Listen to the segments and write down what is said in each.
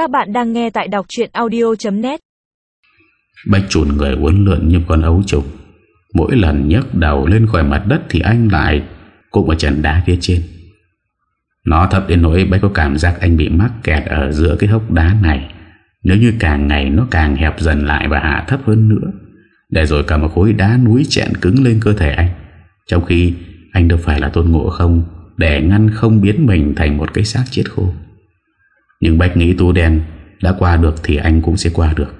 Các bạn đang nghe tại đọc chuyện audio.net Bách chuồn người uốn lượn như con ấu trùng. Mỗi lần nhấc đầu lên khỏi mặt đất Thì anh lại cũng ở trần đá phía trên. Nó thấp đến nỗi Bách có cảm giác anh bị mắc kẹt Ở giữa cái hốc đá này. Nếu như càng ngày nó càng hẹp dần lại Và hạ thấp hơn nữa, Để rồi cả một khối đá núi chẹn cứng lên cơ thể anh. Trong khi anh đâu phải là tôn ngộ không, Để ngăn không biến mình thành một cái xác chết khô. Nhưng Bách nghĩ tu đen Đã qua được thì anh cũng sẽ qua được.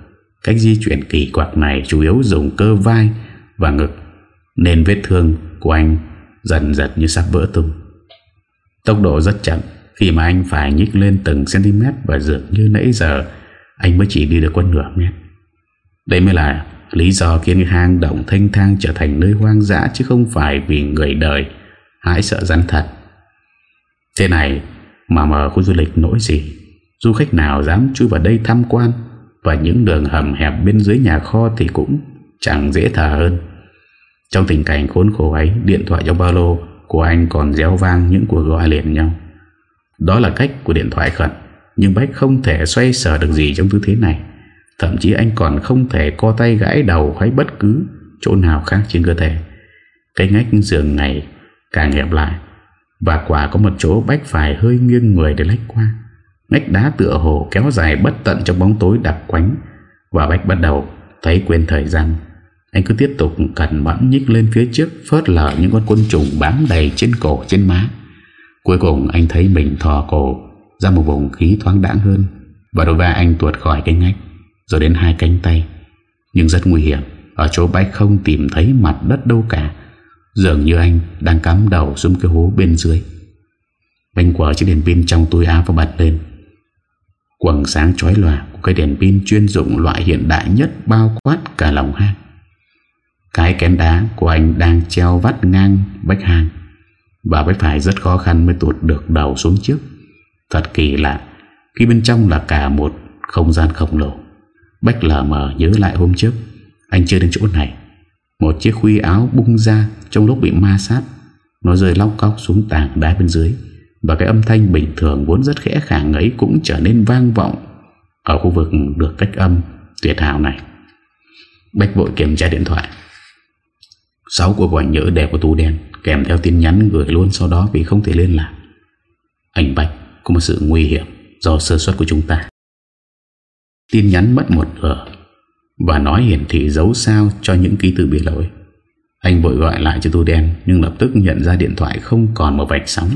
Cách di chuyển kỳ quặc này Chủ yếu dùng cơ vai và ngực, Nên vết thương của anh Dần dần như sắp vỡ tung. Tốc độ rất chậm, Khi mà anh phải nhích lên từng cm Và dường như nãy giờ Anh mới chỉ đi được con nửa mét. Đây mới là lý do khiến hang động thanh thang trở thành nơi hoang dã Chứ không phải vì người đời. Hãi sợ rắn thật. Thế này mà mở khu du lịch nỗi gì? Du khách nào dám chui vào đây tham quan Và những đường hầm hẹp bên dưới nhà kho Thì cũng chẳng dễ thở hơn. Trong tình cảnh khốn khổ ấy, Điện thoại trong ba lô của anh còn réo vang những cuộc gọi liền nhau. Đó là cách của điện thoại khẩn, Nhưng Bách không thể xoay sở được gì trong tư thế này. Thậm chí anh còn không thể co tay gãi đầu hay bất cứ chỗ nào khác trên cơ thể. Cái ngách giường này càng hẹp lại, Và quả có một chỗ Bách phải hơi nghiêng người để lách qua. Ngách đá tựa hồ kéo dài bất tận trong bóng tối đặc quánh. Và Bách bắt đầu thấy quên thời gian. Anh cứ tiếp tục cẩn mẫn nhích lên phía trước, Phớt lờ những con côn trùng bám đầy trên cổ, trên má. Cuối cùng anh thấy mình thò cổ ra một vùng khí thoáng đãng hơn. Và đôi vai anh tuột khỏi cái ngách, Rồi đến hai cánh tay. Nhưng rất nguy hiểm, Ở chỗ Bách không tìm thấy mặt đất đâu cả. Dường như anh đang cắm đầu xuống cái hố bên dưới. Bánh quở chiếc đèn pin trong túi áo và bật lên. Quần sáng chói lòa của cây đèn pin chuyên dụng loại hiện đại nhất bao quát cả lòng hang. Cái kén đá của anh đang treo vắt ngang bách hang, và bách phải rất khó khăn mới tuột được đầu xuống trước. Thật kỳ lạ, khi bên trong là cả một không gian khổng lồ. Bách lờ mờ nhớ lại hôm trước, anh chưa đến chỗ này. Một chiếc khuy áo bung ra trong lúc bị ma sát. Nó rơi lóc cóc xuống tảng đá bên dưới. Và cái âm thanh bình thường vốn rất khẽ khàng ấy Cũng trở nên vang vọng Ở khu vực được cách âm tuyệt hảo này. Bách vội kiểm tra điện thoại. Sáu cuộc gọi nhỡ đẹp của tù đen, Kèm theo tin nhắn gửi luôn sau đó Vì không thể liên lạc. Anh Bách, có một sự nguy hiểm Do sơ suất của chúng ta. Tin nhắn mất một nửa Và nói hiển thị dấu sao Cho những ký tự bị lỗi. Anh vội gọi lại cho tu đen Nhưng lập tức nhận ra điện thoại không còn một vạch sóng.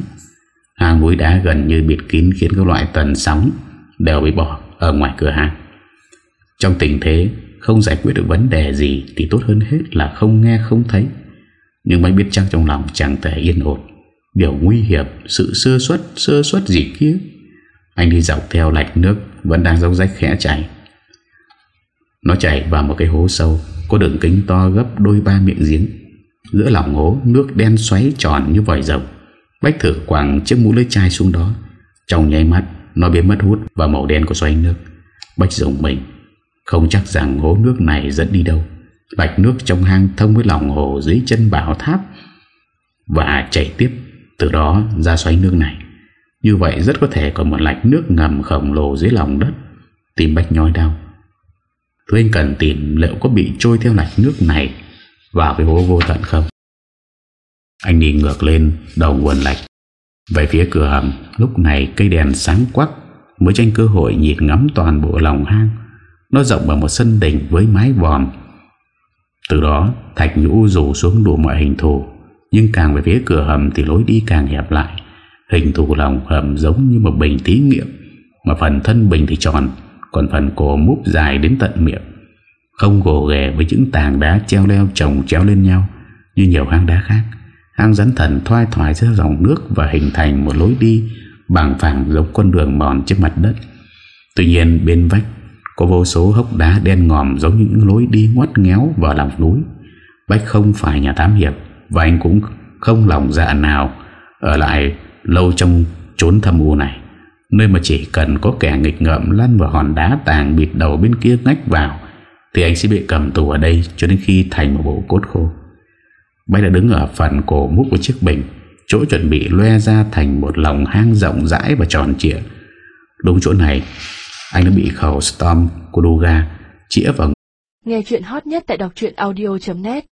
Hang núi đá gần như bịt kín khiến các loại tần sóng đều bị bỏ ở ngoài cửa hàng. Trong tình thế không giải quyết được vấn đề gì thì tốt hơn hết là không nghe không thấy. Nhưng mới biết chắc trong lòng chẳng thể yên ổn. Điều nguy hiểm, sự sơ suất, sơ suất gì kia. Anh đi dọc theo lạch nước vẫn đang dốc rách khẽ chảy. Nó chảy vào một cái hố sâu có đường kính to gấp đôi ba miệng giếng. Giữa lòng hố nước đen xoáy tròn như vòi rồng. Bách thử quảng chiếc mũ lưới chai xuống đó. Trong nháy mắt, Nó biến mất hút và màu đen của xoay nước. Bách dùng mình Không chắc rằng hố nước này dẫn đi đâu. Bạch nước trong hang thông với lòng hồ Dưới chân bảo tháp Và chảy tiếp Từ đó ra xoay nước này. Như vậy rất có thể có một lạch nước ngầm khổng lồ dưới lòng đất. Tìm Bách nhói đau. Thứ anh cần tìm liệu có bị trôi theo lạch nước này Vào cái hố vô tận không? Anh đi ngược lên đầu quần lạch Về phía cửa hầm, Lúc này cây đèn sáng quắc, Mới tranh cơ hội nhìn ngắm toàn bộ lòng hang. Nó rộng bằng một sân đỉnh với mái vòm. Từ đó, Thạch nhũ rủ xuống đủ mọi hình thù, Nhưng càng về phía cửa hầm Thì lối đi càng hẹp lại. Hình thù lòng hầm giống như một bình thí nghiệm, Mà phần thân bình thì tròn, Còn phần cổ múp dài đến tận miệng. Không gồ ghề với những tảng đá treo leo chồng treo lên nhau, Như nhiều hang đá khác. Hang rắn thần thoai thoải giữa dòng nước Và hình thành một lối đi Bằng phẳng giống con đường mòn trên mặt đất. Tuy nhiên, bên vách Có vô số hốc đá đen ngòm Giống như những lối đi ngoắt ngéo vào lòng núi. Bách không phải nhà thám hiệp Và anh cũng không lòng dạ nào Ở lại lâu trong chốn thâm u này, Nơi mà chỉ cần có kẻ nghịch ngợm lăn vào hòn đá tàng bịt đầu bên kia ngách vào Thì anh sẽ bị cầm tù ở đây cho đến khi thành một bộ cốt khô. Bách đã đứng ở phần cổ múc của chiếc bình, Chỗ chuẩn bị loe ra thành một lòng hang rộng rãi và tròn trịa. Đúng chỗ này, Anh đã bị khẩu Storm của Duga chĩa vào Nghe chuyện hot nhất tại đọc audio.net